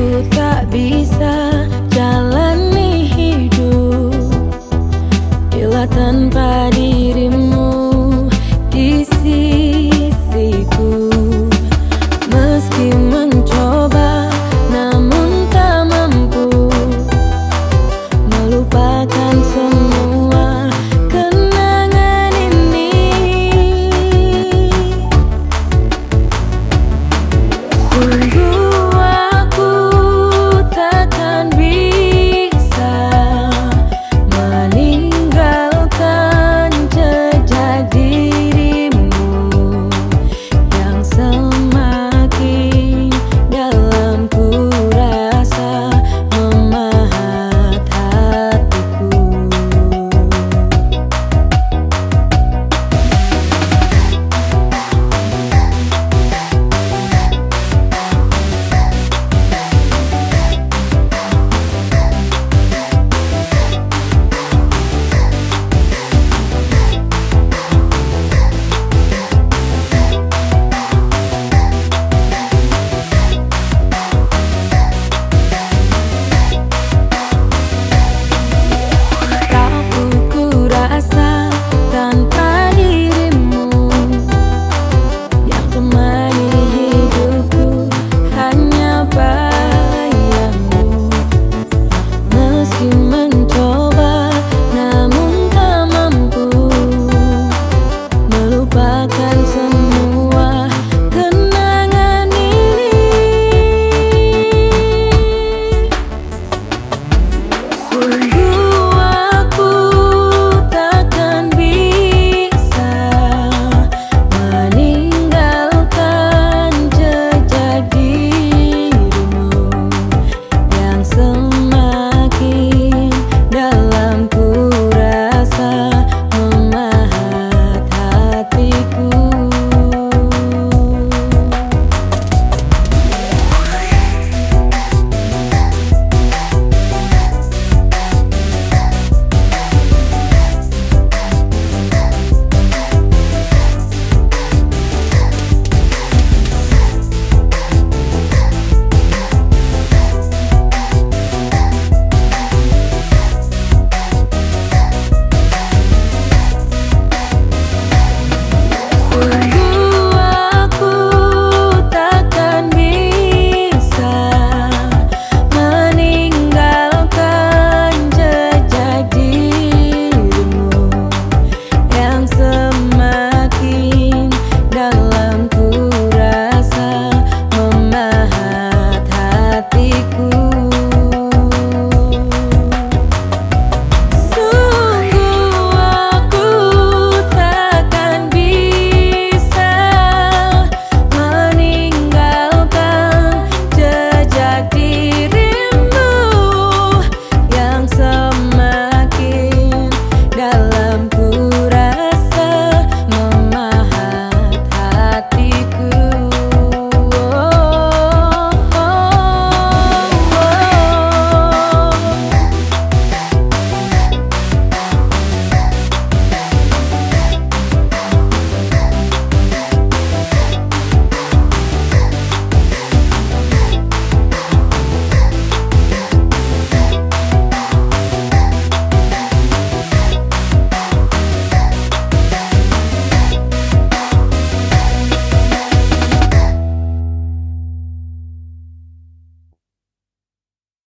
Ku tak bisa jalani hidup. Bila tanpa dirimu